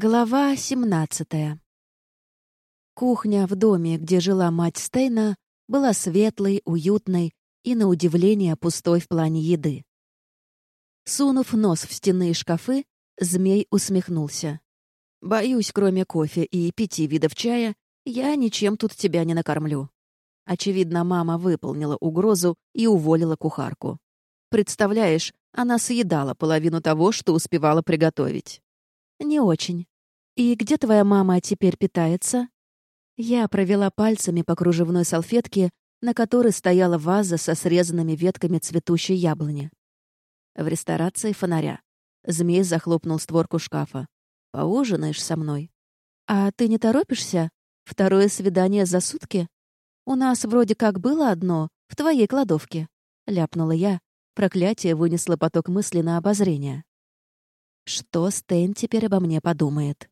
Глава 17 Кухня в доме, где жила мать Стейна, была светлой, уютной и, на удивление, пустой в плане еды. Сунув нос в стенные шкафы, змей усмехнулся. «Боюсь, кроме кофе и пяти видов чая, я ничем тут тебя не накормлю». Очевидно, мама выполнила угрозу и уволила кухарку. Представляешь, она съедала половину того, что успевала приготовить. «Не очень. И где твоя мама теперь питается?» Я провела пальцами по кружевной салфетке, на которой стояла ваза со срезанными ветками цветущей яблони. В ресторации фонаря. Змей захлопнул створку шкафа. «Поужинаешь со мной?» «А ты не торопишься? Второе свидание за сутки? У нас вроде как было одно, в твоей кладовке», — ляпнула я. Проклятие вынесло поток мысли на обозрение. Что Стэн теперь обо мне подумает?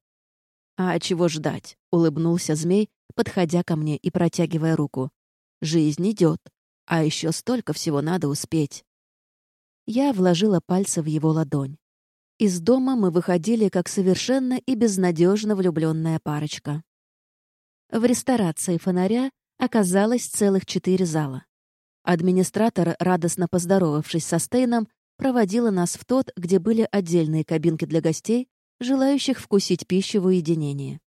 «А чего ждать?» — улыбнулся змей, подходя ко мне и протягивая руку. «Жизнь идет, а еще столько всего надо успеть». Я вложила пальцы в его ладонь. Из дома мы выходили как совершенно и безнадежно влюбленная парочка. В ресторации фонаря оказалось целых четыре зала. Администратор, радостно поздоровавшись со Стейном, проводила нас в тот, где были отдельные кабинки для гостей, желающих вкусить пищу в уединении.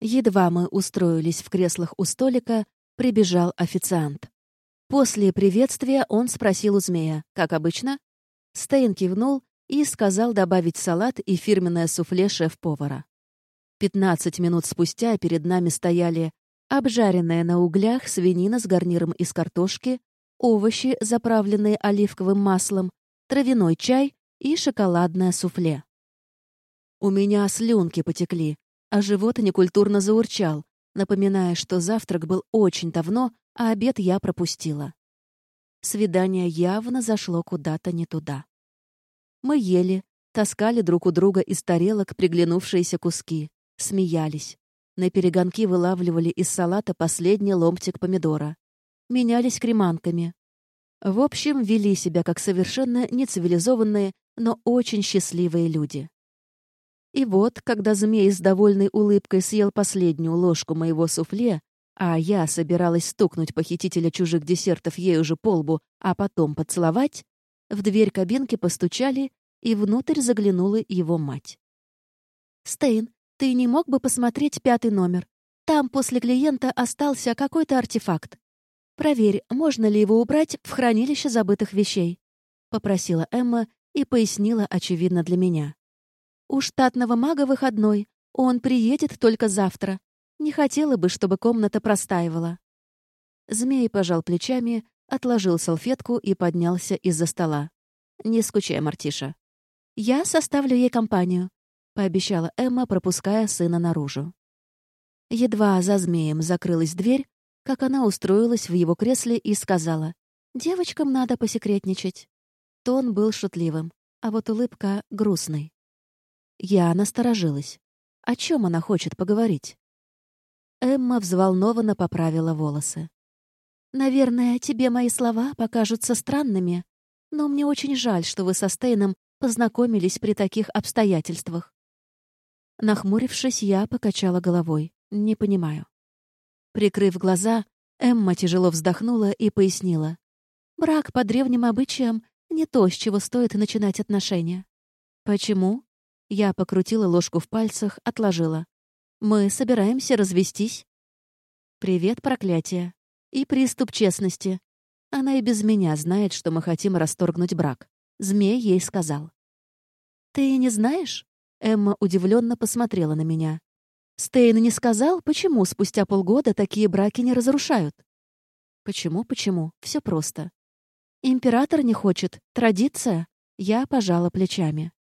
Едва мы устроились в креслах у столика, прибежал официант. После приветствия он спросил у змея, как обычно. Стейн кивнул и сказал добавить салат и фирменное суфле шеф-повара. Пятнадцать минут спустя перед нами стояли обжаренная на углях свинина с гарниром из картошки, овощи, заправленные оливковым маслом, травяной чай и шоколадное суфле. У меня слюнки потекли, а живот некультурно заурчал, напоминая, что завтрак был очень давно, а обед я пропустила. Свидание явно зашло куда-то не туда. Мы ели, таскали друг у друга из тарелок приглянувшиеся куски, смеялись. На перегонки вылавливали из салата последний ломтик помидора менялись креманками. В общем, вели себя как совершенно нецивилизованные, но очень счастливые люди. И вот, когда змей с довольной улыбкой съел последнюю ложку моего суфле, а я собиралась стукнуть похитителя чужих десертов ей уже по лбу, а потом поцеловать, в дверь кабинки постучали, и внутрь заглянула его мать. «Стейн, ты не мог бы посмотреть пятый номер? Там после клиента остался какой-то артефакт. «Проверь, можно ли его убрать в хранилище забытых вещей», — попросила Эмма и пояснила, очевидно, для меня. «У штатного мага выходной. Он приедет только завтра. Не хотела бы, чтобы комната простаивала». Змей пожал плечами, отложил салфетку и поднялся из-за стола. «Не скучай, Мартиша». «Я составлю ей компанию», — пообещала Эмма, пропуская сына наружу. Едва за змеем закрылась дверь, как она устроилась в его кресле и сказала, «Девочкам надо посекретничать». Тон был шутливым, а вот улыбка — грустной. Я насторожилась. О чем она хочет поговорить? Эмма взволнованно поправила волосы. «Наверное, тебе мои слова покажутся странными, но мне очень жаль, что вы со Стейном познакомились при таких обстоятельствах». Нахмурившись, я покачала головой. «Не понимаю». Прикрыв глаза, Эмма тяжело вздохнула и пояснила. «Брак по древним обычаям — не то, с чего стоит начинать отношения». «Почему?» Я покрутила ложку в пальцах, отложила. «Мы собираемся развестись». «Привет, проклятие. И приступ честности. Она и без меня знает, что мы хотим расторгнуть брак. Змей ей сказал». «Ты не знаешь?» Эмма удивленно посмотрела на меня. Стейн не сказал, почему спустя полгода такие браки не разрушают. Почему, почему? Все просто. Император не хочет. Традиция. Я пожала плечами.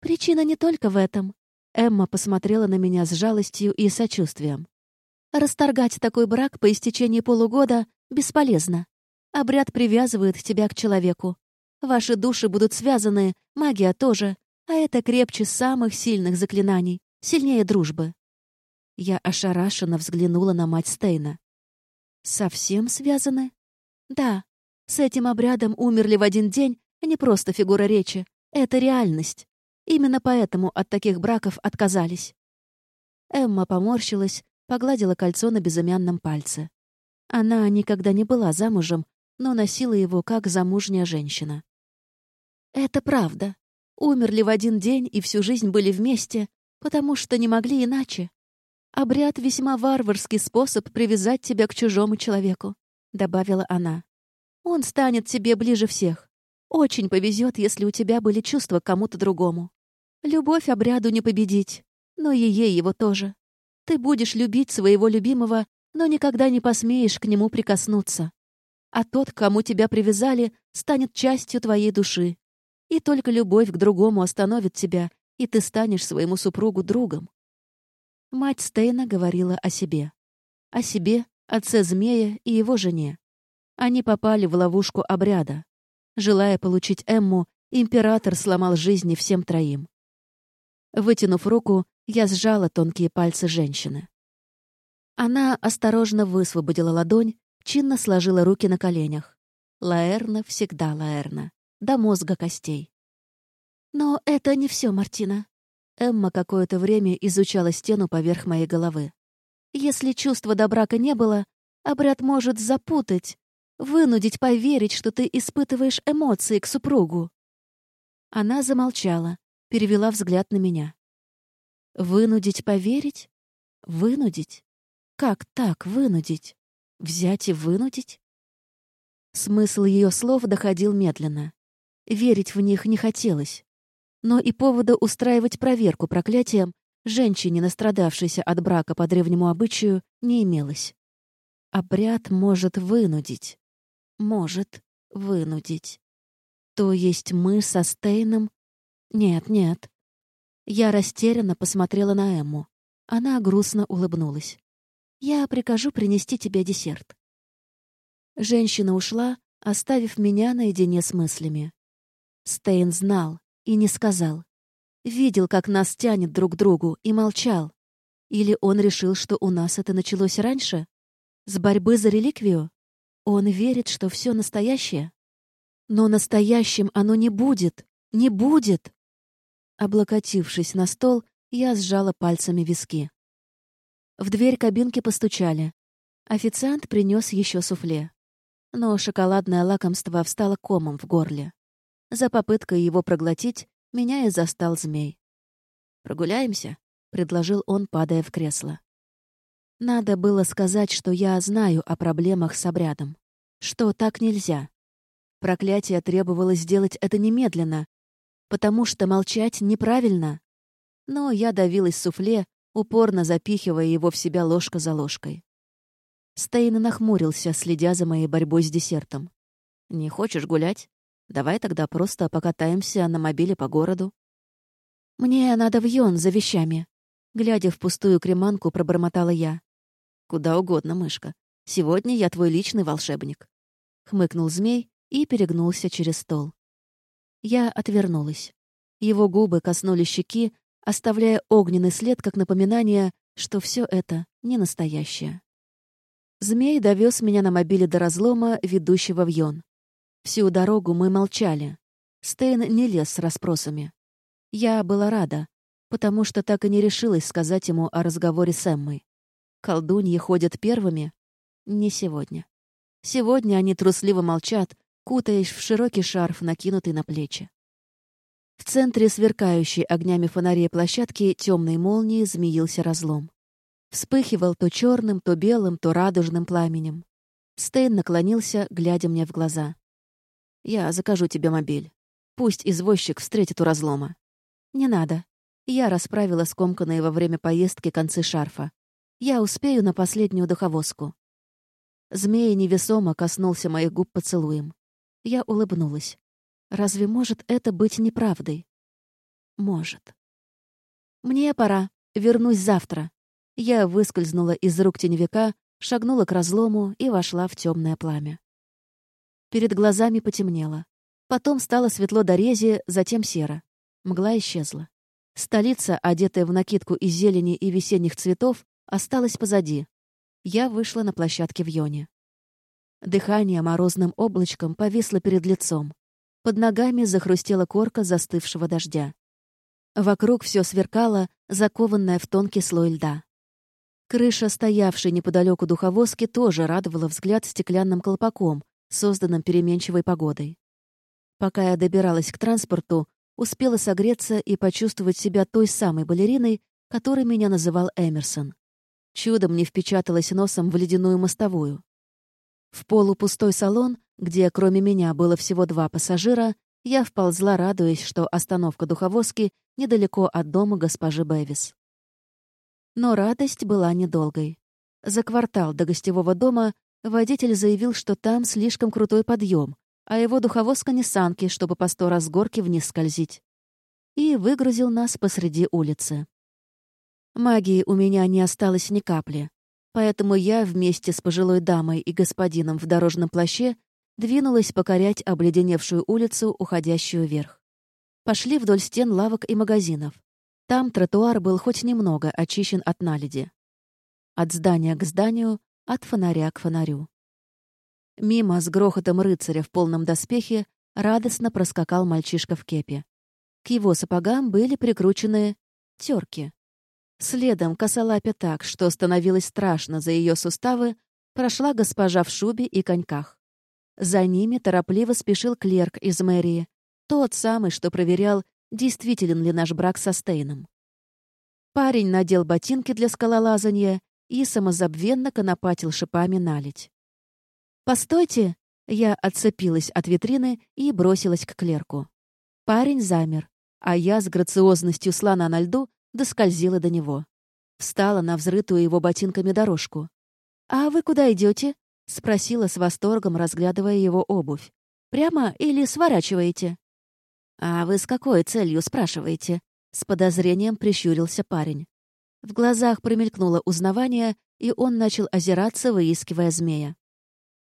Причина не только в этом. Эмма посмотрела на меня с жалостью и сочувствием. Расторгать такой брак по истечении полугода бесполезно. Обряд привязывает тебя к человеку. Ваши души будут связаны, магия тоже, а это крепче самых сильных заклинаний, сильнее дружбы. Я ошарашенно взглянула на мать Стейна. «Совсем связаны?» «Да. С этим обрядом умерли в один день, а не просто фигура речи. Это реальность. Именно поэтому от таких браков отказались. Эмма поморщилась, погладила кольцо на безымянном пальце. Она никогда не была замужем, но носила его как замужняя женщина. Это правда. Умерли в один день и всю жизнь были вместе, потому что не могли иначе. Обряд — весьма варварский способ привязать тебя к чужому человеку, — добавила она. Он станет тебе ближе всех. Очень повезет, если у тебя были чувства к кому-то другому. Любовь обряду не победить, но и ей его тоже. Ты будешь любить своего любимого, но никогда не посмеешь к нему прикоснуться. А тот, кому тебя привязали, станет частью твоей души. И только любовь к другому остановит тебя, и ты станешь своему супругу другом. Мать Стейна говорила о себе. О себе, отце змея и его жене. Они попали в ловушку обряда. Желая получить Эмму, император сломал жизни всем троим. Вытянув руку, я сжала тонкие пальцы женщины. Она осторожно высвободила ладонь, чинно сложила руки на коленях. Лаэрна всегда Лаэрна, до мозга костей. Но это не все, Мартина. Эмма какое-то время изучала стену поверх моей головы. Если чувства до брака не было, обряд может запутать, вынудить поверить, что ты испытываешь эмоции к супругу. Она замолчала, перевела взгляд на меня. Вынудить поверить? Вынудить? Как так вынудить? Взять и вынудить? Смысл ее слов доходил медленно. Верить в них не хотелось но и повода устраивать проверку проклятием женщине, настрадавшейся от брака по древнему обычаю, не имелось. Обряд может вынудить. Может вынудить. То есть мы со Стейном... Нет, нет. Я растерянно посмотрела на Эмму. Она грустно улыбнулась. «Я прикажу принести тебе десерт». Женщина ушла, оставив меня наедине с мыслями. Стейн знал, и не сказал. Видел, как нас тянет друг к другу, и молчал. Или он решил, что у нас это началось раньше? С борьбы за реликвию? Он верит, что все настоящее? Но настоящим оно не будет. Не будет. Облокотившись на стол, я сжала пальцами виски. В дверь кабинки постучали. Официант принес еще суфле. Но шоколадное лакомство встало комом в горле. За попыткой его проглотить меня и застал змей. «Прогуляемся?» — предложил он, падая в кресло. Надо было сказать, что я знаю о проблемах с обрядом. Что так нельзя. Проклятие требовалось сделать это немедленно, потому что молчать неправильно. Но я давилась суфле, упорно запихивая его в себя ложка за ложкой. Стейн нахмурился, следя за моей борьбой с десертом. «Не хочешь гулять?» Давай тогда просто покатаемся на мобиле по городу. Мне надо в Йон за вещами. Глядя в пустую креманку, пробормотала я. Куда угодно, мышка. Сегодня я твой личный волшебник. Хмыкнул змей и перегнулся через стол. Я отвернулась. Его губы коснулись щеки, оставляя огненный след как напоминание, что все это не настоящее. Змей довез меня на мобиле до разлома, ведущего в Йон. Всю дорогу мы молчали. Стейн не лез с расспросами. Я была рада, потому что так и не решилась сказать ему о разговоре с Эммой. Колдуньи ходят первыми? Не сегодня. Сегодня они трусливо молчат, кутаясь в широкий шарф, накинутый на плечи. В центре сверкающей огнями фонарей площадки темной молнии змеился разлом. Вспыхивал то черным, то белым, то радужным пламенем. Стейн наклонился, глядя мне в глаза. Я закажу тебе мобиль. Пусть извозчик встретит у разлома. Не надо. Я расправила скомканные во время поездки концы шарфа. Я успею на последнюю духовозку. Змея невесомо коснулся моих губ поцелуем. Я улыбнулась. Разве может это быть неправдой? Может. Мне пора. Вернусь завтра. Я выскользнула из рук теневика, шагнула к разлому и вошла в темное пламя. Перед глазами потемнело. Потом стало светло до рези, затем серо. Мгла исчезла. Столица, одетая в накидку из зелени и весенних цветов, осталась позади. Я вышла на площадке в Йоне. Дыхание морозным облачком повисло перед лицом. Под ногами захрустела корка застывшего дождя. Вокруг все сверкало, закованное в тонкий слой льда. Крыша, стоявшей неподалеку духовозки, тоже радовала взгляд стеклянным колпаком, созданным переменчивой погодой. Пока я добиралась к транспорту, успела согреться и почувствовать себя той самой балериной, которой меня называл Эмерсон. Чудом не впечаталась носом в ледяную мостовую. В полупустой салон, где кроме меня было всего два пассажира, я вползла, радуясь, что остановка духовозки недалеко от дома госпожи Бэвис. Но радость была недолгой. За квартал до гостевого дома водитель заявил, что там слишком крутой подъем, а его духовозка не санки, чтобы по сто раз горки вниз скользить. И выгрузил нас посреди улицы. Магии у меня не осталось ни капли, поэтому я вместе с пожилой дамой и господином в дорожном плаще двинулась покорять обледеневшую улицу, уходящую вверх. Пошли вдоль стен лавок и магазинов. Там тротуар был хоть немного очищен от наледи. От здания к зданию, от фонаря к фонарю. Мимо с грохотом рыцаря в полном доспехе радостно проскакал мальчишка в кепе. К его сапогам были прикручены терки. Следом, косолапя так, что становилось страшно за ее суставы, прошла госпожа в шубе и коньках. За ними торопливо спешил клерк из мэрии, тот самый, что проверял, действителен ли наш брак со Стейном. Парень надел ботинки для скалолазания и самозабвенно конопатил шипами налить. «Постойте!» Я отцепилась от витрины и бросилась к клерку. Парень замер, а я с грациозностью слона на льду доскользила до него. Встала на взрытую его ботинками дорожку. «А вы куда идете? спросила с восторгом, разглядывая его обувь. «Прямо или сворачиваете?» «А вы с какой целью спрашиваете?» С подозрением прищурился парень. В глазах промелькнуло узнавание, и он начал озираться, выискивая змея.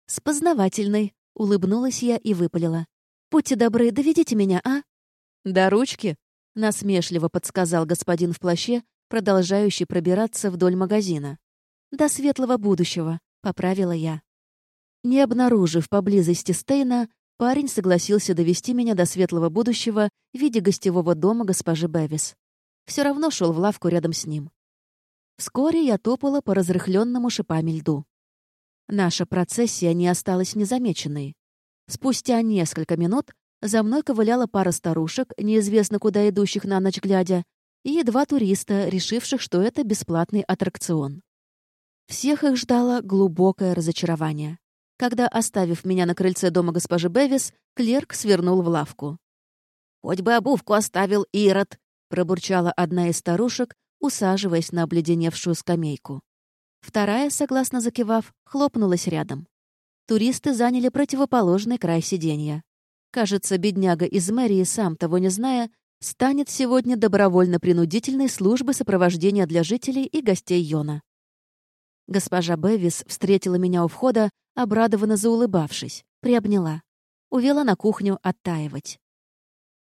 «С познавательной», — улыбнулась я и выпалила. «Будьте добры, доведите меня, а?» «До ручки», — насмешливо подсказал господин в плаще, продолжающий пробираться вдоль магазина. «До светлого будущего», — поправила я. Не обнаружив поблизости Стейна, парень согласился довести меня до светлого будущего в виде гостевого дома госпожи Бевис. Все равно шел в лавку рядом с ним. Вскоре я топала по разрыхленному шипами льду. Наша процессия не осталась незамеченной. Спустя несколько минут за мной ковыляла пара старушек, неизвестно куда идущих на ночь глядя, и два туриста, решивших, что это бесплатный аттракцион. Всех их ждало глубокое разочарование. Когда, оставив меня на крыльце дома госпожи Бевис, клерк свернул в лавку. «Хоть бы обувку оставил Ирод», — пробурчала одна из старушек, усаживаясь на обледеневшую скамейку. Вторая, согласно закивав, хлопнулась рядом. Туристы заняли противоположный край сиденья. Кажется, бедняга из мэрии, сам того не зная, станет сегодня добровольно-принудительной службы сопровождения для жителей и гостей Йона. Госпожа Бевис встретила меня у входа, обрадованно заулыбавшись, приобняла. Увела на кухню оттаивать.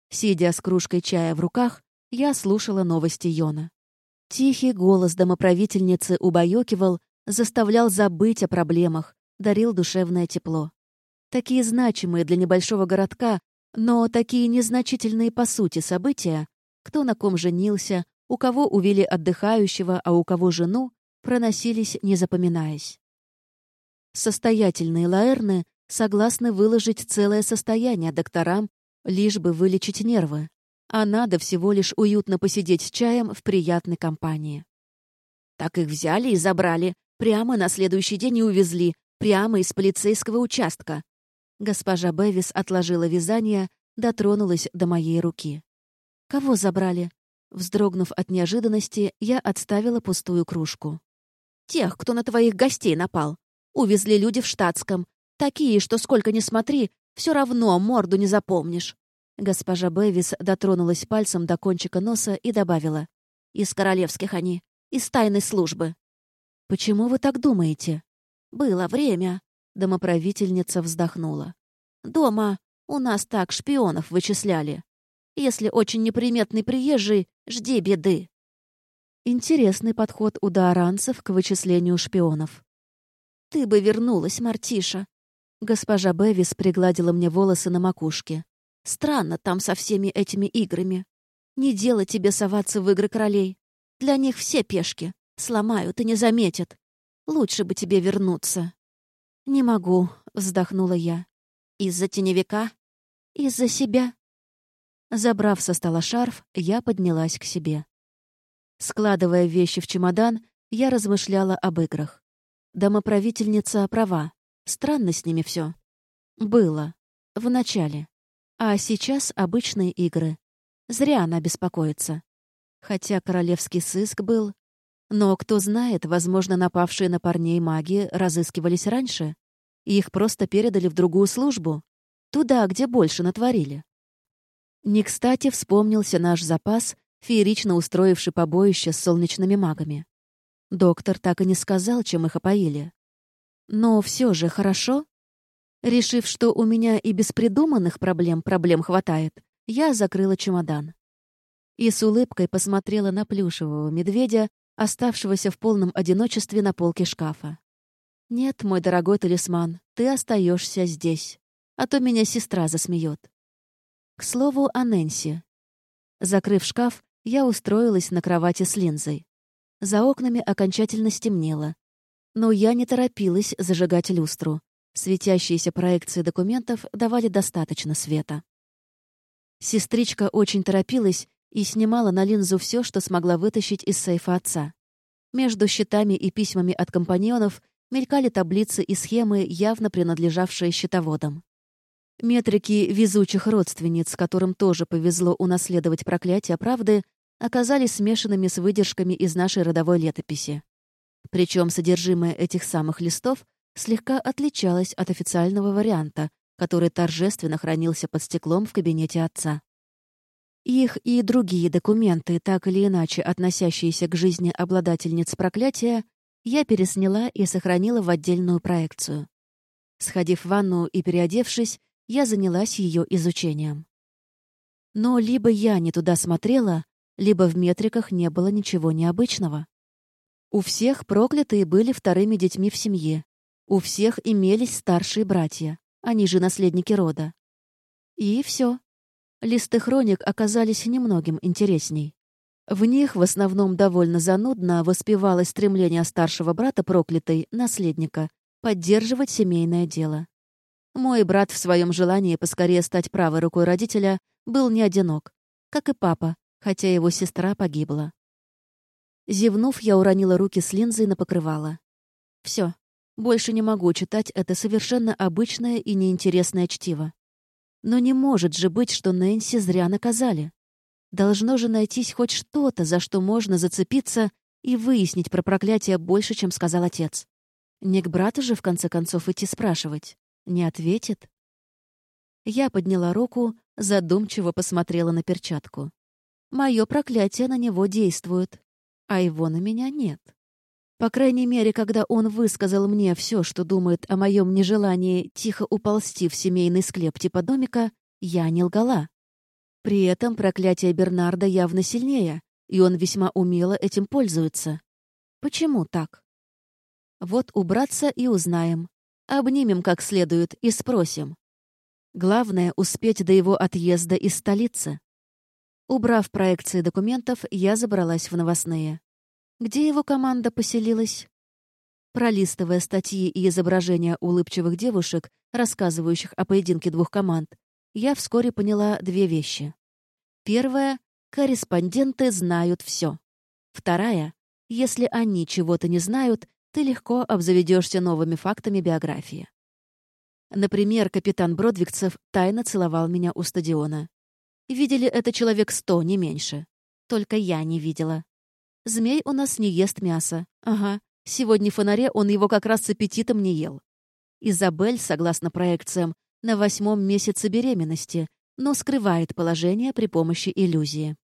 Сидя с кружкой чая в руках, я слушала новости Йона. Тихий голос домоправительницы убаюкивал, заставлял забыть о проблемах, дарил душевное тепло. Такие значимые для небольшого городка, но такие незначительные по сути события, кто на ком женился, у кого увели отдыхающего, а у кого жену, проносились, не запоминаясь. Состоятельные лаэрны согласны выложить целое состояние докторам, лишь бы вылечить нервы а надо всего лишь уютно посидеть с чаем в приятной компании. Так их взяли и забрали, прямо на следующий день и увезли, прямо из полицейского участка. Госпожа Бевис отложила вязание, дотронулась до моей руки. «Кого забрали?» Вздрогнув от неожиданности, я отставила пустую кружку. «Тех, кто на твоих гостей напал. Увезли люди в штатском. Такие, что сколько ни смотри, все равно морду не запомнишь. Госпожа Бэвис дотронулась пальцем до кончика носа и добавила. «Из королевских они, из тайной службы». «Почему вы так думаете?» «Было время», — домоправительница вздохнула. «Дома у нас так шпионов вычисляли. Если очень неприметный приезжий, жди беды». Интересный подход у дааранцев к вычислению шпионов. «Ты бы вернулась, Мартиша!» Госпожа Бевис пригладила мне волосы на макушке. Странно там со всеми этими играми. Не дело тебе соваться в игры королей. Для них все пешки. Сломают и не заметят. Лучше бы тебе вернуться». «Не могу», — вздохнула я. «Из-за теневика? Из-за себя?» Забрав со стола шарф, я поднялась к себе. Складывая вещи в чемодан, я размышляла об играх. Домоправительница права. Странно с ними все. Было. В начале. А сейчас обычные игры. Зря она беспокоится. Хотя королевский сыск был... Но кто знает, возможно, напавшие на парней маги разыскивались раньше. И их просто передали в другую службу. Туда, где больше натворили. Не кстати вспомнился наш запас, феерично устроивший побоище с солнечными магами. Доктор так и не сказал, чем их опоили. Но все же хорошо. Решив, что у меня и без придуманных проблем проблем хватает, я закрыла чемодан. И с улыбкой посмотрела на плюшевого медведя, оставшегося в полном одиночестве на полке шкафа. «Нет, мой дорогой талисман, ты остаешься здесь, а то меня сестра засмеет. К слову о Нэнси. Закрыв шкаф, я устроилась на кровати с линзой. За окнами окончательно стемнело. Но я не торопилась зажигать люстру. Светящиеся проекции документов давали достаточно света. Сестричка очень торопилась и снимала на линзу все, что смогла вытащить из сейфа отца. Между счетами и письмами от компаньонов мелькали таблицы и схемы, явно принадлежавшие счетоводам. Метрики везучих родственниц, которым тоже повезло унаследовать проклятие правды, оказались смешанными с выдержками из нашей родовой летописи. Причем содержимое этих самых листов слегка отличалось от официального варианта, который торжественно хранился под стеклом в кабинете отца. Их и другие документы, так или иначе относящиеся к жизни обладательниц проклятия, я пересняла и сохранила в отдельную проекцию. Сходив в ванну и переодевшись, я занялась ее изучением. Но либо я не туда смотрела, либо в метриках не было ничего необычного. У всех проклятые были вторыми детьми в семье. У всех имелись старшие братья, они же наследники рода. И все. Листы хроник оказались немногим интересней. В них в основном довольно занудно воспевалось стремление старшего брата проклятой, наследника, поддерживать семейное дело. Мой брат в своем желании поскорее стать правой рукой родителя был не одинок, как и папа, хотя его сестра погибла. Зевнув, я уронила руки с линзой на покрывало. Все, больше не могу читать это совершенно обычное и неинтересное чтиво. Но не может же быть, что Нэнси зря наказали. Должно же найтись хоть что-то, за что можно зацепиться и выяснить про проклятие больше, чем сказал отец. Не к брату же, в конце концов, идти спрашивать. Не ответит? Я подняла руку, задумчиво посмотрела на перчатку. Мое проклятие на него действует, а его на меня нет. По крайней мере, когда он высказал мне все, что думает о моем нежелании тихо уползти в семейный склеп типа домика, я не лгала. При этом проклятие Бернарда явно сильнее, и он весьма умело этим пользуется. Почему так? Вот убраться и узнаем. Обнимем как следует и спросим. Главное — успеть до его отъезда из столицы. Убрав проекции документов, я забралась в новостные. Где его команда поселилась? Пролистывая статьи и изображения улыбчивых девушек, рассказывающих о поединке двух команд, я вскоре поняла две вещи. Первая — корреспонденты знают все. Вторая — если они чего-то не знают, ты легко обзаведешься новыми фактами биографии. Например, капитан Бродвигцев тайно целовал меня у стадиона. Видели это человек сто, не меньше. Только я не видела. Змей у нас не ест мясо. Ага, сегодня в фонаре он его как раз с аппетитом не ел. Изабель, согласно проекциям, на восьмом месяце беременности, но скрывает положение при помощи иллюзии.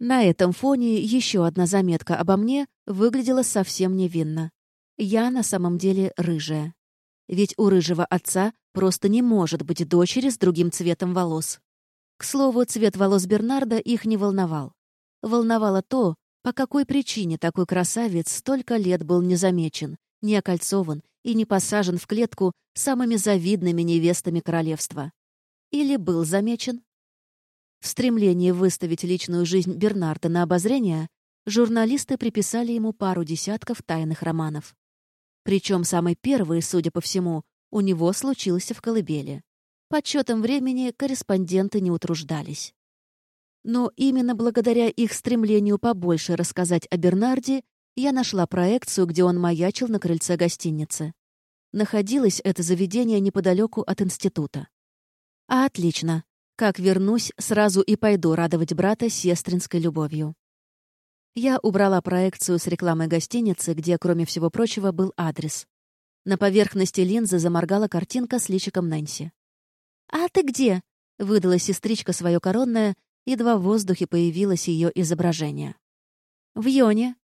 На этом фоне еще одна заметка обо мне выглядела совсем невинно. Я на самом деле рыжая. Ведь у рыжего отца просто не может быть дочери с другим цветом волос. К слову, цвет волос Бернарда их не волновал. Волновало то, по какой причине такой красавец столько лет был незамечен, не окольцован и не посажен в клетку самыми завидными невестами королевства? Или был замечен? В стремлении выставить личную жизнь Бернарда на обозрение журналисты приписали ему пару десятков тайных романов. Причем самый первый, судя по всему, у него случился в колыбели. Подсчетом времени корреспонденты не утруждались. Но именно благодаря их стремлению побольше рассказать о Бернарде я нашла проекцию, где он маячил на крыльце гостиницы. Находилось это заведение неподалеку от института. А отлично. Как вернусь, сразу и пойду радовать брата сестринской любовью. Я убрала проекцию с рекламой гостиницы, где, кроме всего прочего, был адрес. На поверхности линзы заморгала картинка с личиком Нэнси. «А ты где?» — выдала сестричка свое коронное, едва в воздухе появилось ее изображение. «В Йоне».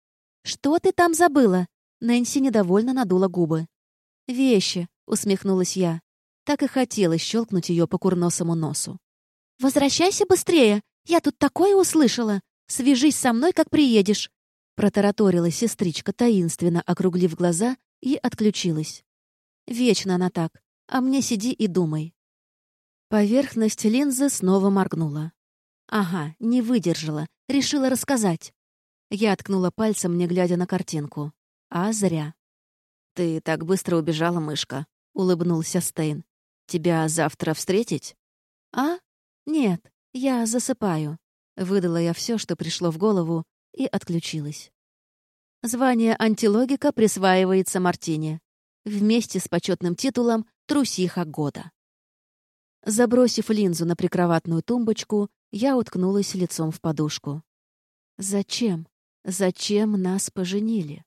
«Что ты там забыла?» Нэнси недовольно надула губы. «Вещи», — усмехнулась я. Так и хотелось щелкнуть ее по курносому носу. «Возвращайся быстрее! Я тут такое услышала! Свяжись со мной, как приедешь!» Протараторила сестричка, таинственно округлив глаза, и отключилась. Вечно она так, а мне сиди и думай. Поверхность линзы снова моргнула. Ага, не выдержала, решила рассказать. Я ткнула пальцем, не глядя на картинку. А зря. «Ты так быстро убежала, мышка», — улыбнулся Стейн. «Тебя завтра встретить?» «А? Нет, я засыпаю». Выдала я все, что пришло в голову, и отключилась. Звание антилогика присваивается Мартине. Вместе с почетным титулом «Трусиха года». Забросив линзу на прикроватную тумбочку, я уткнулась лицом в подушку. «Зачем? Зачем нас поженили?»